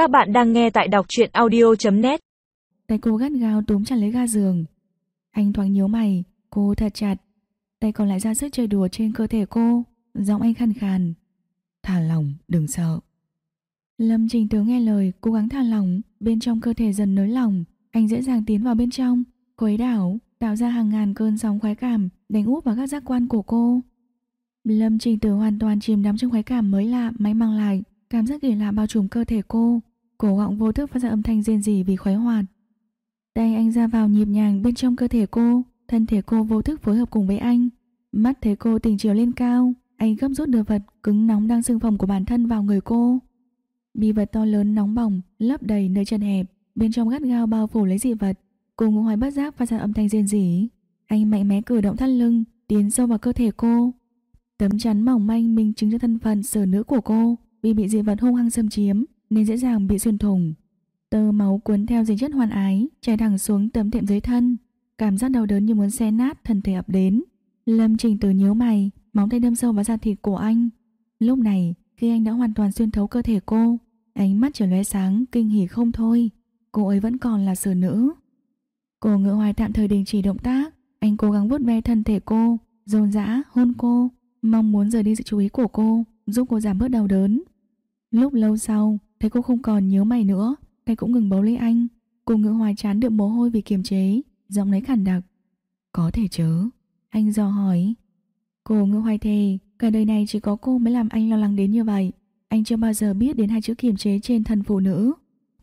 Các bạn đang nghe tại đọc truyện audio.net Tay cô gắt gao túm chặt lấy ga giường. Anh thoáng nhíu mày, cô thật chặt. Tay còn lại ra sức chơi đùa trên cơ thể cô, giọng anh khàn khàn. Thả lòng, đừng sợ. Lâm Trình tướng nghe lời, cố gắng thả lỏng, bên trong cơ thể dần nới lỏng, anh dễ dàng tiến vào bên trong, khuấy đảo, tạo ra hàng ngàn cơn sóng khoái cảm, đánh úp vào các giác quan của cô. Lâm Trình tướng hoàn toàn chìm đắm trong khoái cảm mới lạ máy mang lại, cảm giác kỳ lạ bao trùm cơ thể cô, cổ họng vô thức phát ra âm thanh rên rỉ vì khoái hoạt. Tay anh ra vào nhịp nhàng bên trong cơ thể cô, thân thể cô vô thức phối hợp cùng với anh. Mắt thấy cô tình chiều lên cao, anh gấp rút đưa vật cứng nóng đang sưng phồng của bản thân vào người cô. Bi vật to lớn nóng bỏng, lấp đầy nơi chân hẹp, bên trong gắt gao bao phủ lấy dị vật. Cô ngũ hoài bất giác phát ra âm thanh rên rỉ. Anh mạnh mẽ cử động thắt lưng, tiến sâu vào cơ thể cô. Tấm chắn mỏng manh minh chứng cho thân phận sở nữ của cô, vì bị dị vật hung hăng xâm chiếm nên dễ dàng bị xuyên thủng. Tơ máu cuốn theo dính chất hoàn ái, chảy thẳng xuống tấm thệm dưới thân. Cảm giác đau đớn như muốn xé nát thân thể ập đến. Lâm Trình Tử nhíu mày, móng tay đâm sâu vào da thịt của anh. Lúc này, khi anh đã hoàn toàn xuyên thấu cơ thể cô, ánh mắt trở lóe sáng, kinh hỉ không thôi. Cô ấy vẫn còn là sở nữ. Cô ngựa hoài tạm thời đình chỉ động tác, anh cố gắng vuốt ve thân thể cô, dồn dã hôn cô, mong muốn rời đi sự chú ý của cô, giúp cô giảm bớt đau đớn. Lúc lâu sau, thấy cô không còn nhớ mày nữa, tay cũng ngừng bấu lấy anh. Cô ngựa hoài chán đượm mồ hôi vì kiềm chế, giọng lấy khản đặc. Có thể chớ. Anh dò hỏi. Cô ngựa hoài thề, cả đời này chỉ có cô mới làm anh lo lắng đến như vậy. Anh chưa bao giờ biết đến hai chữ kiềm chế trên thân phụ nữ.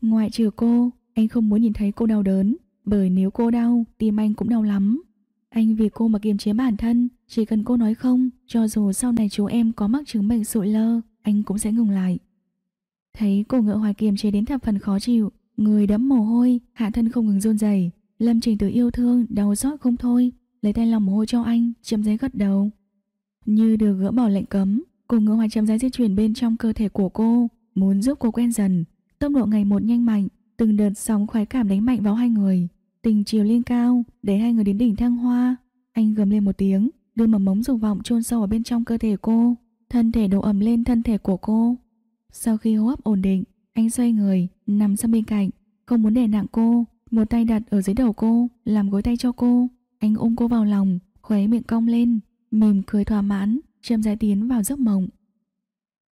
Ngoại trừ cô, anh không muốn nhìn thấy cô đau đớn, bởi nếu cô đau, tim anh cũng đau lắm. Anh vì cô mà kiềm chế bản thân, chỉ cần cô nói không, cho dù sau này chú em có mắc chứng bệnh sụi lơ, anh cũng sẽ ngừng lại. Thấy cô ngựa hoài kiềm chế đến thập phần khó chịu, người đẫm mồ hôi, hạ thân không ngừng run rẩy. Lâm Trình Tử yêu thương, đau xót không thôi, lấy tay lòng mồ hôi cho anh, chậm giấy gật đầu. Như được gỡ bỏ lệnh cấm, cô ngựa hoài chậm giấy di chuyển bên trong cơ thể của cô, muốn giúp cô quen dần. Tốc độ ngày một nhanh mạnh, từng đợt sóng khoái cảm đánh mạnh vào hai người. Tình chiều lên cao, để hai người đến đỉnh thăng hoa. Anh gầm lên một tiếng, đưa mầm mống dục vọng chôn sâu ở bên trong cơ thể cô, thân thể độ ẩm lên thân thể của cô. Sau khi hô hấp ổn định, anh xoay người, nằm sang bên cạnh, không muốn đè nặng cô, một tay đặt ở dưới đầu cô, làm gối tay cho cô. Anh ôm cô vào lòng, khóe miệng cong lên, mỉm cười thỏa mãn, chậm rãi tiến vào giấc mộng.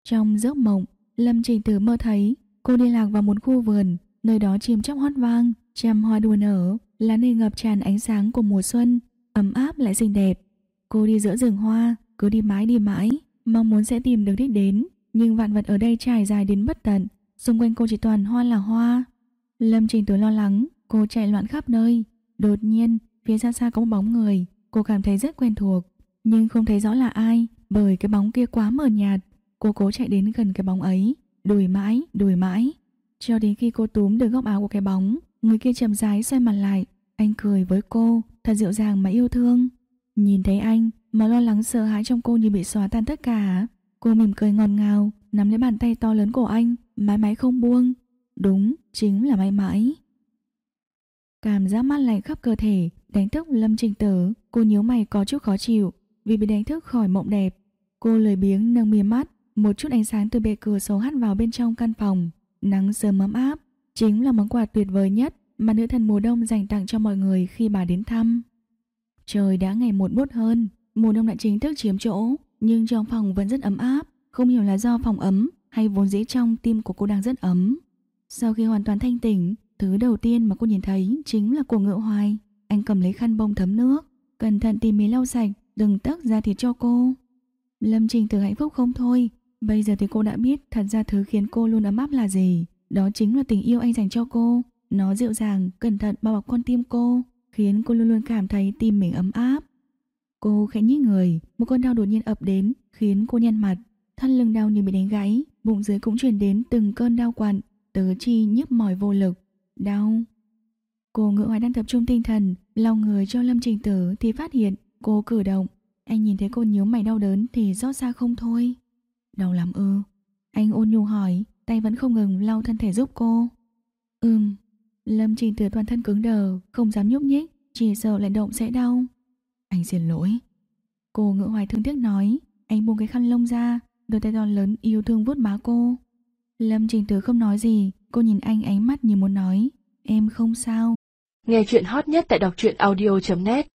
Trong giấc mộng, Lâm Trình Tử mơ thấy cô đi lạc vào một khu vườn, nơi đó chim chóc hót vang, trăm hoa đua nở, lá nề ngập tràn ánh sáng của mùa xuân, ấm áp lại xinh đẹp. Cô đi giữa rừng hoa, cứ đi mãi đi mãi, mong muốn sẽ tìm được đích đến, nhưng vạn vật ở đây trải dài đến bất tận, xung quanh cô chỉ toàn hoa là hoa. Lâm Trình Tử lo lắng, cô chạy loạn khắp nơi. Đột nhiên, phía xa xa có một bóng người, cô cảm thấy rất quen thuộc, nhưng không thấy rõ là ai, bởi cái bóng kia quá mờ nhạt. Cô cố chạy đến gần cái bóng ấy, đuổi mãi, đuổi mãi. Cho đến khi cô túm được góc áo của cái bóng, người kia chậm rãi xoay mặt lại, anh cười với cô, thật dịu dàng mà yêu thương. Nhìn thấy anh, mà lo lắng sợ hãi trong cô như bị xóa tan tất cả. Cô mỉm cười ngọt ngào, nắm lấy bàn tay to lớn của anh, mãi mãi không buông. Đúng, chính là mãi mãi. Cảm giác mát lạnh khắp cơ thể, đánh thức Lâm Trình Tử, cô nhíu mày có chút khó chịu, vì bị đánh thức khỏi mộng đẹp. Cô lười biếng nâng mí mắt, một chút ánh sáng từ bệ cửa sổ hắt vào bên trong căn phòng. Nắng sớm ấm áp, chính là món quà tuyệt vời nhất mà nữ thần mùa đông dành tặng cho mọi người khi bà đến thăm. Trời đã ngày một bút hơn, mùa đông đã chính thức chiếm chỗ, nhưng trong phòng vẫn rất ấm áp, không hiểu là do phòng ấm hay vốn dĩ trong tim của cô đang rất ấm. Sau khi hoàn toàn thanh tỉnh, thứ đầu tiên mà cô nhìn thấy chính là của ngựa hoài. Anh cầm lấy khăn bông thấm nước, cẩn thận tỉ mỉ lau sạch, đừng tắc ra thịt cho cô. Lâm Trình từ hạnh phúc không thôi, bây giờ thì cô đã biết thật ra thứ khiến cô luôn ấm áp là gì. Đó chính là tình yêu anh dành cho cô. Nó dịu dàng, cẩn thận bao bọc con tim cô, khiến cô luôn luôn cảm thấy tim mình ấm áp. Cô khẽ nhích người, một cơn đau đột nhiên ập đến, khiến cô nhăn mặt. Thân lưng đau như bị đánh gãy, bụng dưới cũng truyền đến từng cơn đau quặn, tứ chi nhức mỏi vô lực. Đau. Cô ngựa hoài đang tập trung tinh thần, lau người cho Lâm Trình Tử thì phát hiện cô cử động. Anh nhìn thấy cô nhíu mày đau đớn thì rót ra không thôi. Đau lắm ư. Anh ôn nhu hỏi, tay vẫn không ngừng lau thân thể giúp cô. Ừm. Lâm Trình Tử toàn thân cứng đờ, không dám nhúc nhích, chỉ sợ lại động sẽ đau. Anh xin lỗi. Cô ngỡ hoài thương tiếc nói, anh buông cái khăn lông ra, đôi tay to lớn yêu thương vuốt má cô. Lâm Trình Tứ không nói gì, cô nhìn anh ánh mắt như muốn nói, em không sao. Nghe chuyện hot nhất tại đọc truyện audio.net